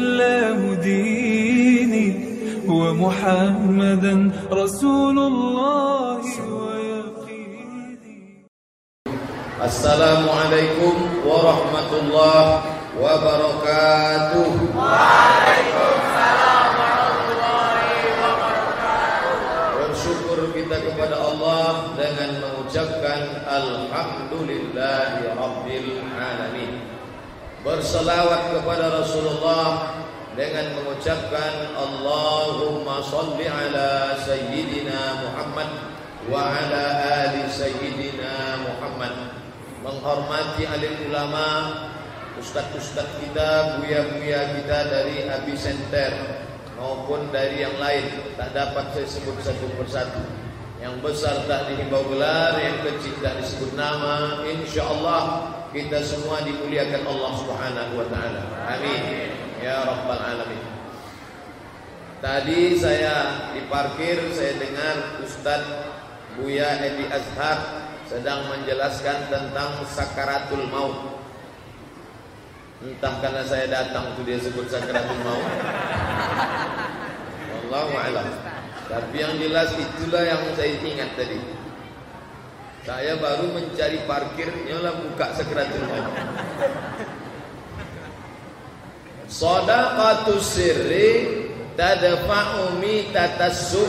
الإسلام ديني ومحمدا رسول الله ويقيني. السلام عليكم ورحمة الله وبركاته. Bersalawat kepada Rasulullah dengan mengucapkan Allahumma salli ala Sayyidina Muhammad wa ala ali Sayyidina Muhammad. Menghormati alim ulama Ustadz-ustadz kita, buya-buya kita dari Abi Center maupun dari yang lain. Tak dapat saya sebut satu persatu. Yang besar tak dihimbau gelar yang kecil tak disebut nama. Insyaallah kita semua dimuliakan Allah Subhanahu wa taala amin ya rabbal alamin tadi saya diparkir saya dengar Ustaz Buya Edi Azhar sedang menjelaskan tentang sakaratul maut Entah karena saya datang tu dia sebut sakaratul maut. Wallahu a'lam. Tapi yang jelas itulah yang saya ingat tadi. Saya baru mencari parkir, nyolah buka sakaratul maut. Sadaqatu sirri tadfa'u mitatassu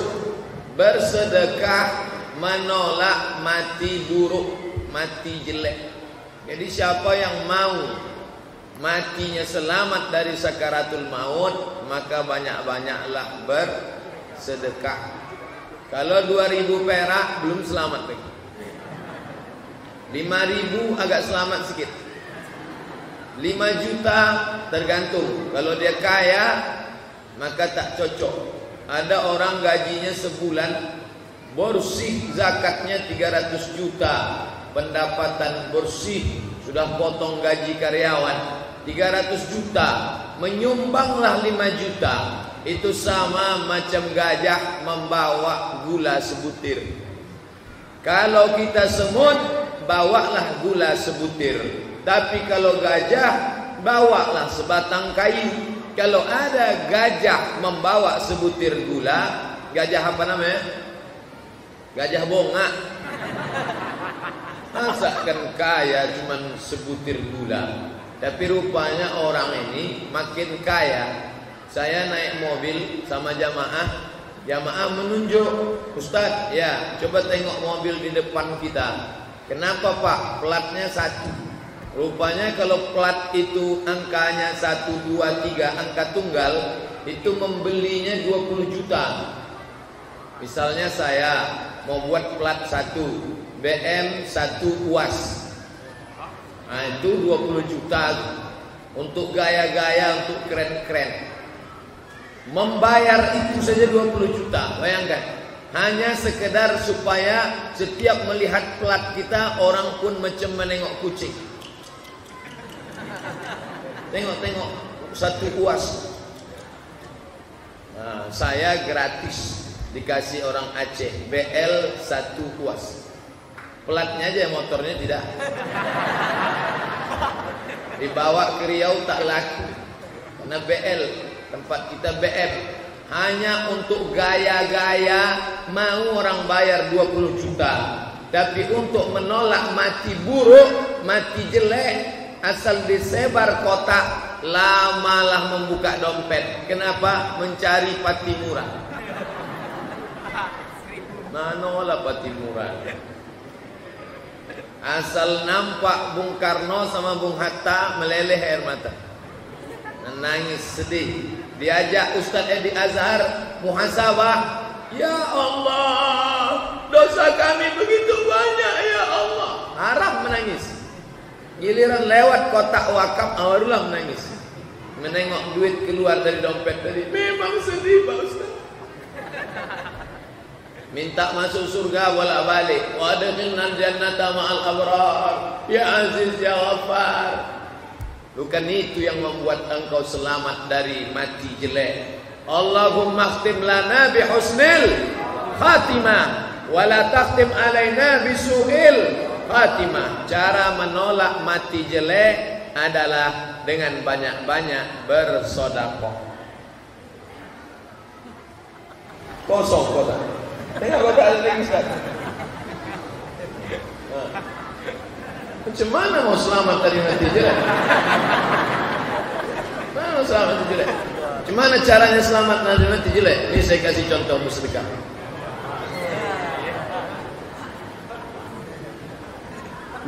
bersedekah menolak mati buruk, mati jelek. Jadi siapa yang mau matinya selamat dari sakaratul maut maka banyak-banyaklah bersedekah kalau 2000 perak belum selamat lagi 5000 agak selamat sikit. 5 juta tergantung. Kalau dia kaya maka tak cocok. Ada orang gajinya sebulan bersih zakatnya 300 juta. Pendapatan bersih sudah potong gaji karyawan 300 juta. Menyumbanglah 5 juta. Itu sama macam gajah membawa gula sebutir. Kalau kita semut bawalah gula sebutir tapi kalau gajah bawalah sebatang kayu kalau ada gajah membawa sebutir gula gajah apa namanya gajah bonga masa kan kaya cuman sebutir gula tapi rupanya orang ini makin kaya. Saya naik mobil sama jamaah. Jamaah menunjuk, Ustaz, ya coba tengok mobil di depan kita. Kenapa Pak? Platnya satu. Rupanya kalau plat itu angkanya satu, dua, tiga, angka tunggal, itu membelinya 20 juta. Misalnya saya mau buat plat satu, BM satu UAS. Nah itu 20 juta Untuk gaya-gaya Untuk keren-keren Membayar itu saja 20 juta Bayangkan Hanya sekedar supaya Setiap melihat plat kita Orang pun macam menengok kucing Tengok-tengok Satu uas nah, Saya gratis Dikasih orang Aceh BL satu uas Pelatnya aja motornya tidak. Dibawa ke Riau tak laku. Karena BL, tempat kita BM. Hanya untuk gaya-gaya mau orang bayar 20 juta. Tapi untuk menolak mati buruk, mati jelek, asal disebar kotak, lamalah membuka dompet. Kenapa? Mencari pati murah. Manolah pati murah. Asal nampak Bung Karno sama Bung Hatta meleleh air mata. Menangis sedih. Diajak Ustaz Edi Azhar muhasabah. Ya Allah, dosa kami begitu banyak ya Allah. Harap menangis. Giliran lewat kotak wakaf barulah menangis. Menengok duit keluar dari dompet tadi. Memang sedih Pak Ustaz. Minta masuk surga bolak balik. Wa adkhilna jannata ma'al abrar. Ya Aziz ya Ghaffar. Bukan itu yang membuat engkau selamat dari mati jelek. Allahumma khtim lana bi husnil khatimah wa la takhtim alaina bi su'il khatimah. Cara menolak mati jelek adalah dengan banyak-banyak bersodakoh. Kosong kota. Tengok kota ada lagi Ustaz. Macam mau selamat dari nanti jelek? Mana mau selamat nanti jelek? Macam mana caranya selamat dari nanti jelek? Ini saya kasih contoh bersedekah.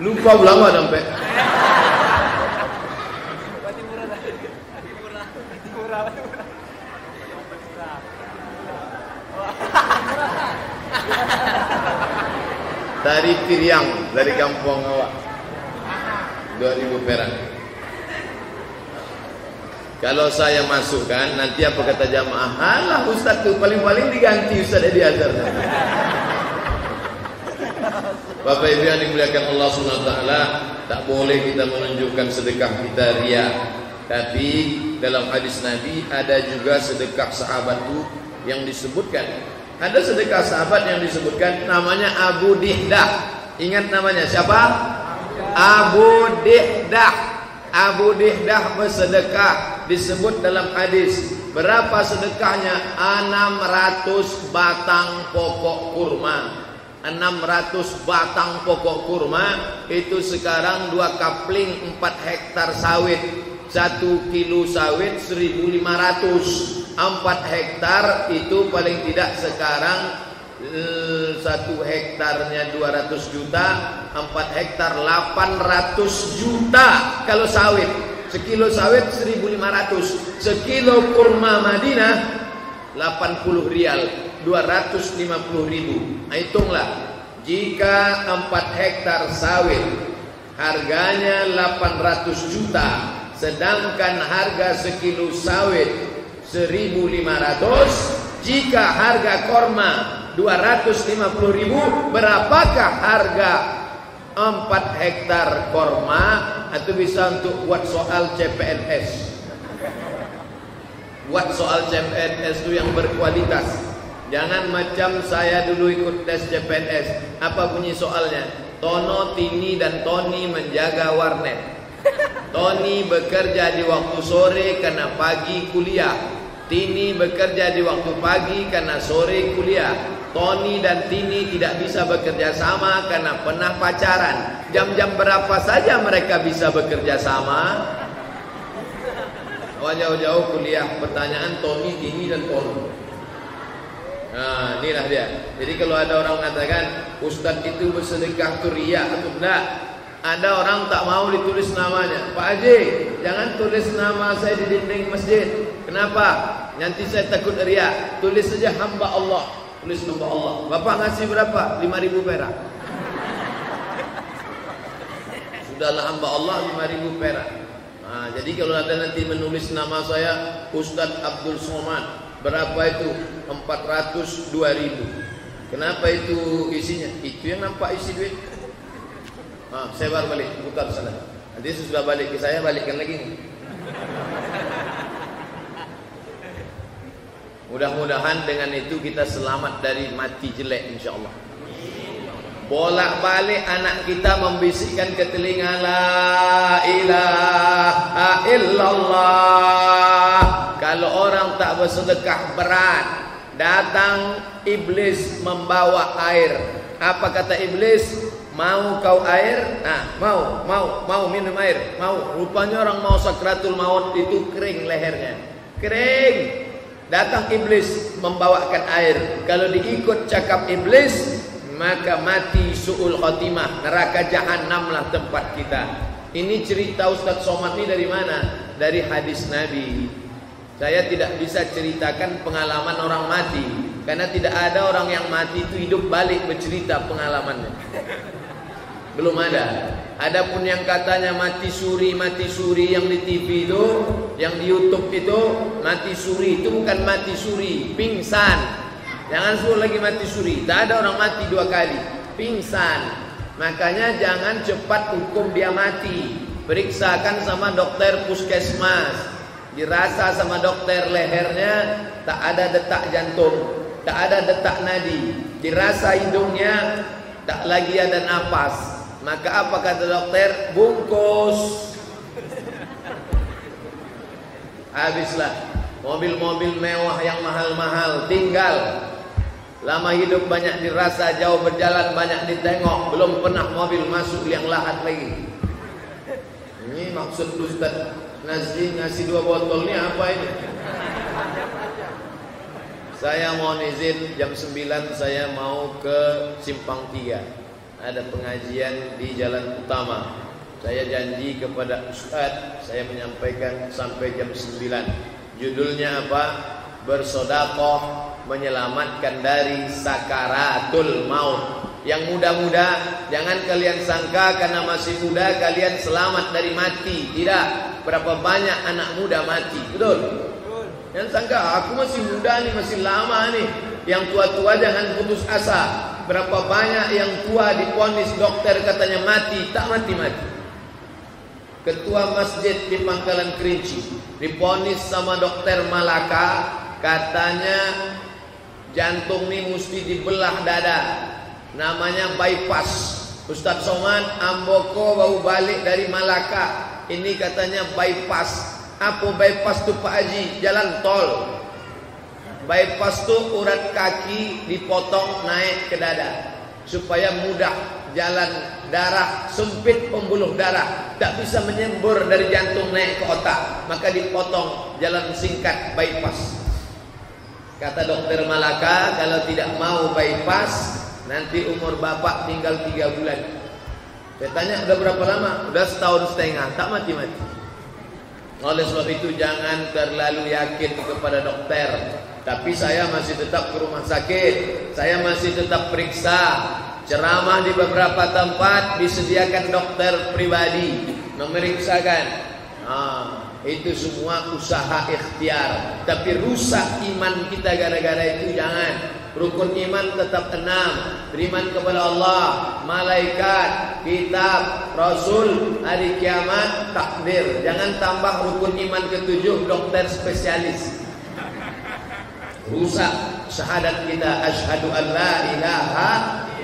Lupa ulama sampai. Dari Piriang, dari kampung awak. 2000 perak. Kalau saya masukkan, nanti apa kata jamaah? Alah Ustaz tu paling-paling diganti Ustaz Edi Azhar. Bapak Ibu yang dimuliakan Allah taala, tak boleh kita menunjukkan sedekah kita ria. Tapi dalam hadis Nabi ada juga sedekah sahabat itu yang disebutkan. Ada sedekah sahabat yang disebutkan namanya Abu Dihdah. Ingat namanya siapa? Abu Dihdah. Abu Dihdah bersedekah disebut dalam hadis. Berapa sedekahnya? 600 batang pokok kurma. 600 batang pokok kurma itu sekarang dua kapling 4 hektar sawit. 1 kilo sawit 1500. 4 hektar itu paling tidak sekarang satu hektarnya 200 juta, 4 hektar 800 juta kalau sawit. Sekilo sawit 1500, sekilo kurma Madinah 80 rial, 250 ribu. Nah, hitunglah. Jika 4 hektar sawit harganya 800 juta, sedangkan harga sekilo sawit 1500, jika harga korma 250 ribu berapakah harga 4 hektar korma? Itu bisa untuk buat soal CPNS buat soal CPNS itu yang berkualitas. Jangan macam saya dulu ikut tes CPNS apa bunyi soalnya? Tono, Tini dan Tony menjaga warnet. Tony bekerja di waktu sore karena pagi kuliah. Tini bekerja di waktu pagi karena sore kuliah Tony dan Tini tidak bisa bekerja sama karena pernah pacaran. Jam-jam berapa saja mereka bisa bekerja sama? Oh jauh-jauh kuliah pertanyaan Tony, Tini dan Tony. Nah, inilah dia. Jadi kalau ada orang mengatakan Ustadz itu bersedekah itu ria atau tidak, ada orang tak mau ditulis namanya. Pak Haji, jangan tulis nama saya di dinding masjid. Kenapa? Nanti saya takut ria. Tulis saja hamba Allah. Tulis nama Allah. Bapak ngasih berapa? 5000 perak. Sudahlah hamba Allah 5000 perak. Nah, jadi kalau ada nanti menulis nama saya Ustadz Abdul Somad, berapa itu? 400 2000. Kenapa itu isinya? Itu yang nampak isi duit. Ah, saya baru balik, putar sana. Nanti sudah balik ke saya, balikkan lagi. Mudah-mudahan dengan itu kita selamat dari mati jelek insyaAllah. Bolak-balik anak kita membisikkan ke telinga La ilaha illallah Kalau orang tak bersedekah berat Datang iblis membawa air Apa kata iblis? Mau kau air? Nah, mau, mau, mau minum air Mau, rupanya orang mau sakratul maut itu kering lehernya Kering Datang iblis membawakan air. Kalau diikut cakap iblis, maka mati su'ul khotimah. Neraka jahanamlah tempat kita. Ini cerita Ustaz Somad ini dari mana? Dari hadis Nabi. Saya tidak bisa ceritakan pengalaman orang mati. Karena tidak ada orang yang mati itu hidup balik bercerita pengalamannya. Belum ada. Adapun yang katanya mati suri, mati suri yang di TV itu, yang di YouTube itu, mati suri itu bukan mati suri, pingsan. Jangan suruh lagi mati suri. Tak ada orang mati dua kali, pingsan. Makanya jangan cepat hukum dia mati. Periksakan sama dokter puskesmas. Dirasa sama dokter lehernya tak ada detak jantung, tak ada detak nadi. Dirasa hidungnya tak lagi ada napas. Maka apa kata dokter? Bungkus. Habislah mobil-mobil mewah yang mahal-mahal tinggal. Lama hidup banyak dirasa, jauh berjalan banyak ditengok, belum pernah mobil masuk yang lahat lagi. Ini maksud Ustaz ngasih ngasih dua botol ini apa ini? Saya mau izin jam 9 saya mau ke Simpang 3. Ada pengajian di jalan utama. Saya janji kepada Ustaz saya menyampaikan sampai jam 9. Judulnya apa? Bersodakoh menyelamatkan dari sakaratul maut. Yang muda-muda jangan kalian sangka karena masih muda kalian selamat dari mati. Tidak. Berapa banyak anak muda mati? Betul? Yang sangka aku masih muda nih, masih lama nih. Yang tua-tua jangan putus asa. Berapa banyak yang tua diponis dokter katanya mati, tak mati-mati. Ketua masjid di Pangkalan Kerinci diponis sama dokter Malaka katanya jantung nih mesti dibelah dada. Namanya bypass. Ustadz Somad Amboko baru balik dari Malaka. Ini katanya bypass apa bypass tu Pak Haji? Jalan tol. Bypass tu urat kaki dipotong naik ke dada. Supaya mudah jalan darah sempit pembuluh darah. Tak bisa menyembur dari jantung naik ke otak. Maka dipotong jalan singkat bypass. Kata dokter Malaka kalau tidak mau bypass nanti umur bapak tinggal tiga bulan. Saya tanya udah berapa lama? Udah setahun setengah. Tak mati-mati. Oleh sebab itu jangan terlalu yakin kepada dokter. Tapi saya masih tetap ke rumah sakit. Saya masih tetap periksa. Ceramah di beberapa tempat disediakan dokter pribadi memeriksakan. Nah, itu semua usaha ikhtiar. Tapi rusak iman kita gara-gara itu jangan. Rukun iman tetap enam Beriman kepada Allah Malaikat Kitab Rasul Hari kiamat Takdir Jangan tambah rukun iman ketujuh Dokter spesialis Rusak syahadat kita Ashadu an la ilaha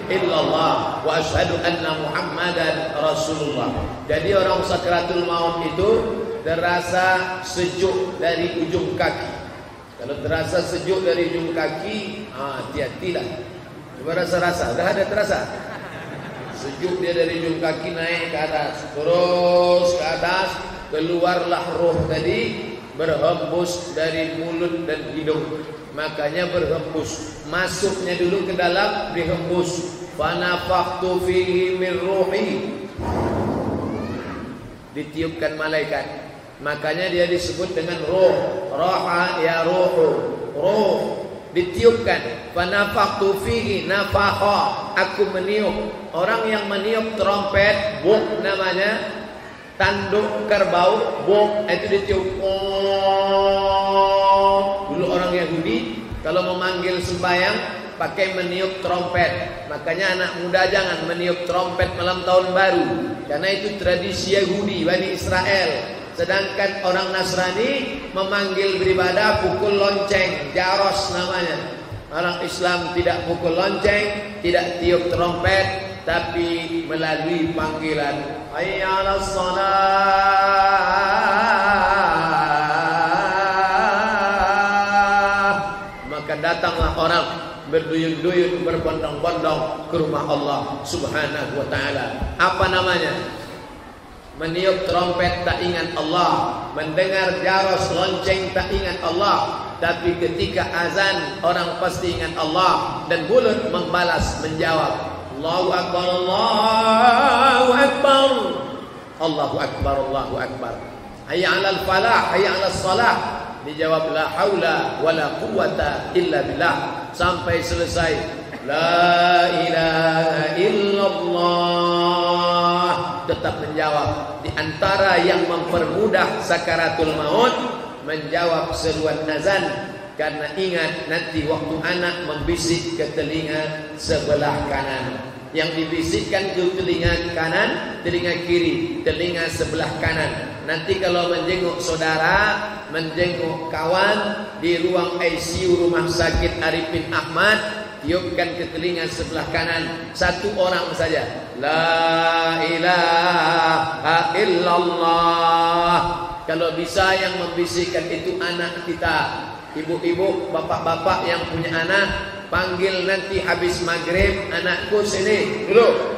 illallah Wa ashadu anna muhammadan Rasulullah Jadi orang sakratul maut itu Terasa sejuk dari ujung kaki kalau terasa sejuk dari ujung kaki, ah hati-hatilah. Coba rasa-rasa, dah ada terasa? Sejuk dia dari ujung kaki naik ke atas, terus ke atas, keluarlah roh tadi berhembus dari mulut dan hidung. Makanya berhembus. Masuknya dulu ke dalam dihembus. Fanafaktu fihi min ruhi. Ditiupkan malaikat. Makanya dia disebut dengan roh. Roha ya rohu. Roh ditiupkan. Fanafaktu fihi nafakha. Aku meniup. Orang yang meniup trompet, buk namanya. Tanduk kerbau, buk itu ditiup. Oh. Kalau memanggil sembahyang pakai meniup trompet. Makanya anak muda jangan meniup trompet malam tahun baru. Karena itu tradisi Yahudi, Bani Israel. Sedangkan orang Nasrani memanggil beribadah pukul lonceng, jaros namanya. Orang Islam tidak pukul lonceng, tidak tiup trompet, tapi melalui panggilan hayya 'alas Maka berduyun-duyun berbondong-bondong ke rumah Allah Subhanahu wa taala. Apa namanya? Meniup trompet tak ingat Allah Mendengar jaros lonceng tak ingat Allah Tapi ketika azan Orang pasti ingat Allah Dan mulut membalas menjawab Allahu Akbar Allahu Akbar Allahu Akbar Allahu Akbar Hayya alal falah Hayya alal salah Dijawab la hawla wa la quwata illa billah Sampai selesai. La ilaha illallah. Tetap menjawab. Di antara yang mempermudah sakaratul maut menjawab seruan nazan. Karena ingat nanti waktu anak membisik ke telinga sebelah kanan. Yang dibisikkan ke telinga kanan telinga kiri telinga sebelah kanan. Nanti kalau menjenguk saudara menjenguk kawan di ruang ICU rumah sakit Arifin Ahmad tiupkan ke telinga sebelah kanan satu orang saja. La ilaha illallah. Kalau bisa yang membisikkan itu anak kita. Ibu-ibu, bapak-bapak yang punya anak, panggil nanti habis maghrib anakku sini dulu.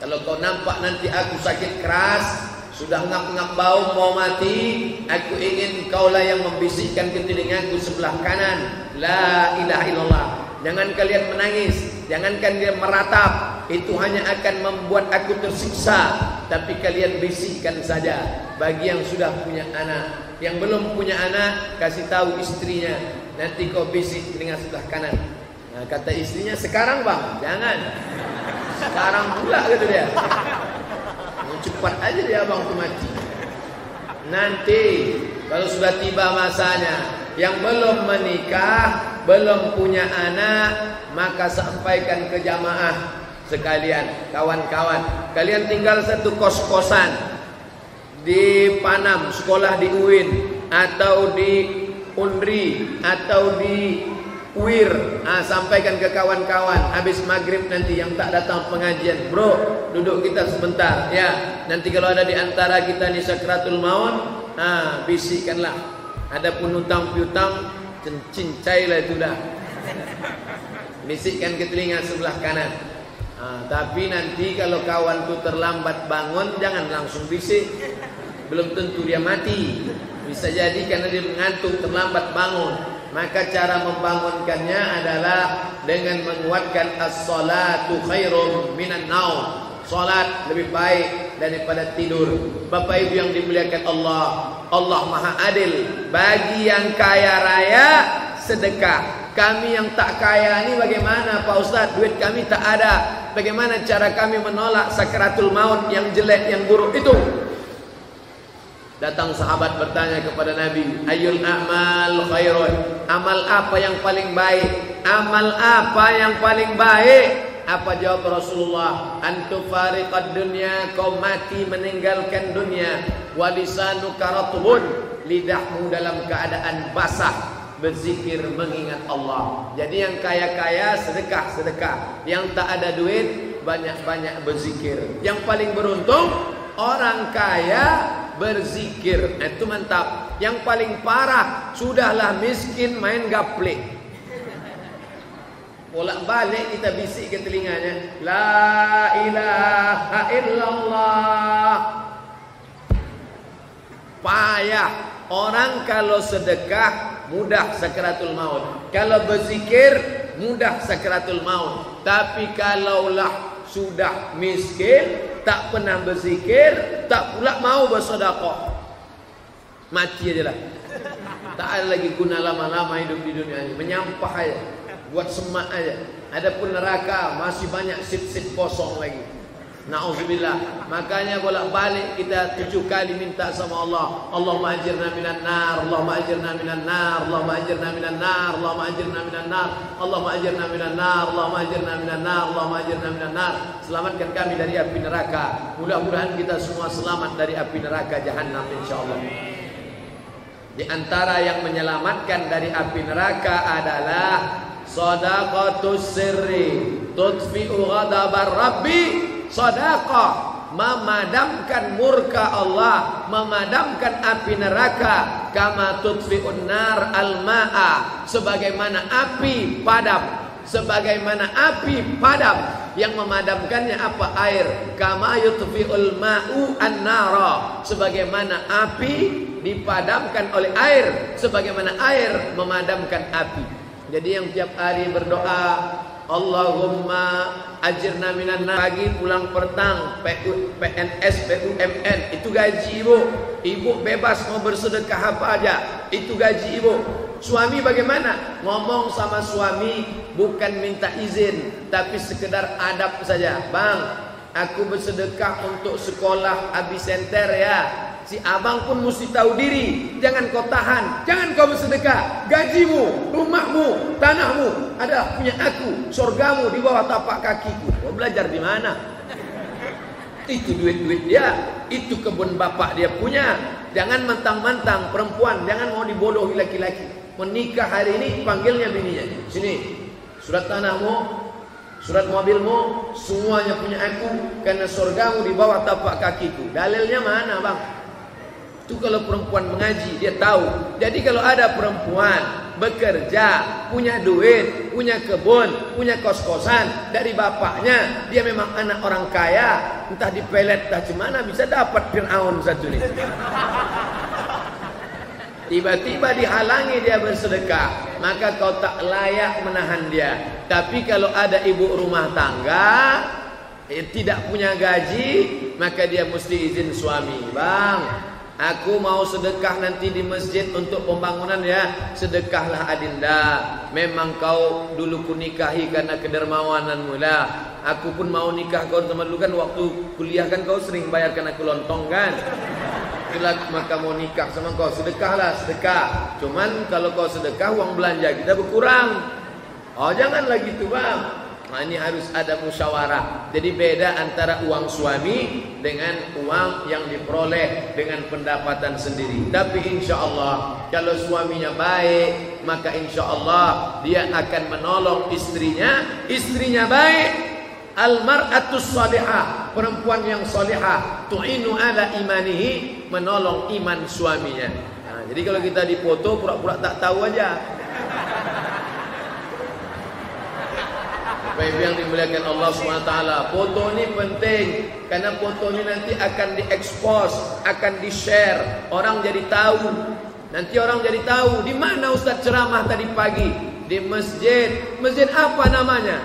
Kalau kau nampak nanti aku sakit keras, sudah ngap-ngap bau mau mati, aku ingin kaulah yang membisikkan ke telingaku sebelah kanan. La ilaha illallah. Jangan kalian menangis, jangan kalian meratap. Itu hanya akan membuat aku tersiksa. Tapi kalian bisikkan saja bagi yang sudah punya anak. Yang belum punya anak, kasih tahu istrinya. Nanti kau bisik telinga sebelah kanan. Nah, kata istrinya, sekarang bang, jangan. Sekarang pula kata dia. Cepat aja dia abang tu mati. Nanti kalau sudah tiba masanya, yang belum menikah, belum punya anak, maka sampaikan ke jamaah sekalian, kawan-kawan. Kalian tinggal satu kos-kosan di Panam, sekolah di UIN atau di Undri atau di Wir. Ah, Sampaikan ke kawan-kawan. Habis maghrib nanti yang tak datang pengajian. Bro, duduk kita sebentar Ya, nanti kalau ada di antara kita ni sakratul maut ah, Bisikkanlah Adapun utang piutang Cincailah itu dah. Bisikkan ke telinga sebelah kanan. Ah, Tapi nanti kalau kawan tu terlambat bangun Jangan langsung bisik. Belum tentu dia mati. Bisa jadi karena dia mengantuk terlambat bangun maka cara membangunkannya adalah dengan menguatkan as-salatu khairum minan naum. Salat lebih baik daripada tidur. Bapak Ibu yang dimuliakan Allah, Allah Maha Adil. Bagi yang kaya raya sedekah. Kami yang tak kaya ini bagaimana Pak Ustaz? Duit kami tak ada. Bagaimana cara kami menolak sakaratul maut yang jelek, yang buruk itu? Datang sahabat bertanya kepada Nabi, "Ayul a'mal khairun?" Amal apa yang paling baik? Amal apa yang paling baik? Apa jawab Rasulullah? Antu fariqad dunya, kau mati meninggalkan dunia. Walisanu karatun, lidahmu dalam keadaan basah berzikir mengingat Allah. Jadi yang kaya-kaya sedekah-sedekah, yang tak ada duit banyak-banyak berzikir. Yang paling beruntung orang kaya berzikir. Nah, itu mantap. Yang paling parah, sudahlah miskin main gaple. Bolak balik kita bisik ke telinganya. La ilaha illallah. Payah. Orang kalau sedekah mudah sakaratul maut. Kalau berzikir mudah sakaratul maut. Tapi kalaulah sudah miskin tak pernah berzikir, tak pula mau bersedekah. Mati aja lah. Tak ada lagi guna lama-lama hidup di dunia ini. Menyampah aja. Buat semak aja. Adapun neraka masih banyak sit-sit kosong lagi. Nauzubillah. Makanya bolak-balik kita tujuh kali minta sama Allah. Allahumma ajirna minan nar, Allahumma ajirna minan nar, Allahumma ajirna minan nar, Allahumma ajirna minan nar, Allahumma ajirna minan nar, Allahumma ajirna minan nar, Allahumma ajirna minan nar. Selamatkan kami dari api neraka. Mudah-mudahan kita semua selamat dari api neraka jahanam insyaallah. Di antara yang menyelamatkan dari api neraka adalah sadaqatus sirri tudfi'u ghadabar rabbi Sedekah memadamkan murka Allah, memadamkan api neraka. Kama tutfi'un nar al-ma'a. Sebagaimana api padam. Sebagaimana api padam yang memadamkannya apa? Air. Kama yutfi'ul ma'u an-nara. Sebagaimana api dipadamkan oleh air. Sebagaimana air memadamkan api. Jadi yang tiap hari berdoa Allahumma ajirna minan pagi pulang petang PNS PUMN itu gaji ibu. Ibu bebas mau bersedekah apa aja. Itu gaji ibu. Suami bagaimana? Ngomong sama suami bukan minta izin. Tapi sekedar adab saja. Bang aku bersedekah untuk sekolah abisenter ya Si abang pun mesti tahu diri. Jangan kau tahan. Jangan kau bersedekah. Gajimu, rumahmu, tanahmu adalah punya aku. Surgamu di bawah tapak kakiku. Kau belajar di mana? Itu duit-duit dia. Itu kebun bapak dia punya. Jangan mentang-mentang perempuan. Jangan mau dibodohi laki-laki. Menikah hari ini panggilnya bininya. Sini. Surat tanahmu, surat mobilmu, semuanya punya aku karena surgamu di bawah tapak kakiku. Dalilnya mana, Bang? Itu kalau perempuan mengaji dia tahu. Jadi kalau ada perempuan bekerja, punya duit, punya kebun, punya kos-kosan dari bapaknya, dia memang anak orang kaya, entah dipelet entah gimana bisa dapat Fir'aun satu ini. Tiba-tiba dihalangi dia bersedekah, maka kau tak layak menahan dia. Tapi kalau ada ibu rumah tangga eh, tidak punya gaji, maka dia mesti izin suami. Bang, Aku mau sedekah nanti di masjid untuk pembangunan ya. Sedekahlah adinda. Memang kau dulu ku nikahi karena kedermawananmu lah. Aku pun mau nikah kau sama dulu kan. Waktu kuliah kan kau sering bayarkan aku lontong kan. Itulah maka mau nikah sama kau. Sedekahlah sedekah. Cuman kalau kau sedekah uang belanja kita berkurang. Oh janganlah gitu bang Nah ini harus ada musyawarah. Jadi beda antara uang suami dengan uang yang diperoleh dengan pendapatan sendiri. Tapi insya Allah kalau suaminya baik, maka insya Allah dia akan menolong istrinya. Istrinya baik, almaratus salihah, perempuan yang salihah, tu'inu ala imanihi, menolong iman suaminya. Nah, jadi kalau kita dipoto pura-pura tak tahu aja. Ibu yang dimuliakan Allah SWT Foto ini penting Karena foto ini nanti akan diekspos Akan di-share. Orang jadi tahu. Nanti orang jadi tahu Di mana Ustaz ceramah tadi pagi? Di masjid. Masjid apa namanya?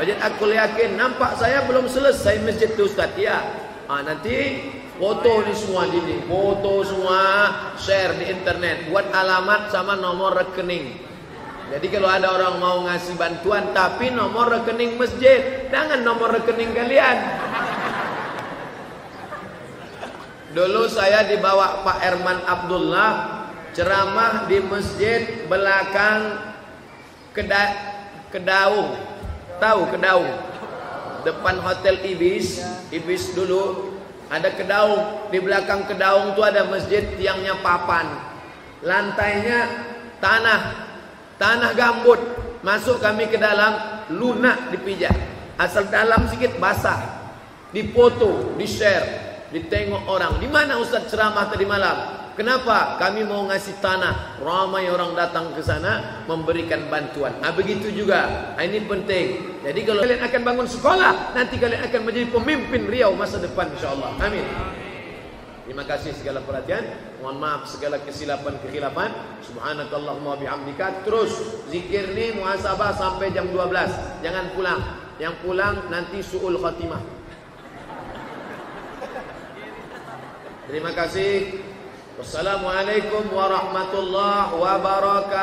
Masjid aku yakin. Nampak saya belum selesai masjid itu Ustaz. Ya Nanti foto ini semua gini Foto semua Share di internet. Buat alamat sama nomor rekening jadi kalau ada orang mau ngasih bantuan tapi nomor rekening masjid, jangan nomor rekening kalian. Dulu saya dibawa Pak Erman Abdullah ceramah di masjid belakang Keda Kedaung. Tahu Kedaung? Depan Hotel Ibis, Ibis dulu ada Kedaung. Di belakang Kedaung itu ada masjid tiangnya papan. Lantainya tanah Tanah gambut Masuk kami ke dalam Lunak dipijak. Asal dalam sedikit basah. Dipoto, di share Ditengok orang. Di mana Ustaz ceramah tadi malam? Kenapa? Kami mau ngasih tanah? Ramai orang datang ke sana Memberikan bantuan. Nah, Begitu juga. Nah, Ini penting. Jadi kalau kalian akan bangun sekolah Nanti kalian akan menjadi pemimpin Riau masa depan insyaAllah Amin Terima kasih segala perhatian. Mohon maaf segala kesilapan kekhilafan. Subhanakallahumma bihamdika. Terus zikir ni muhasabah sampai jam 12. Jangan pulang. Yang pulang nanti suul khatimah. Terima kasih. Wassalamualaikum warahmatullahi wabarakatuh.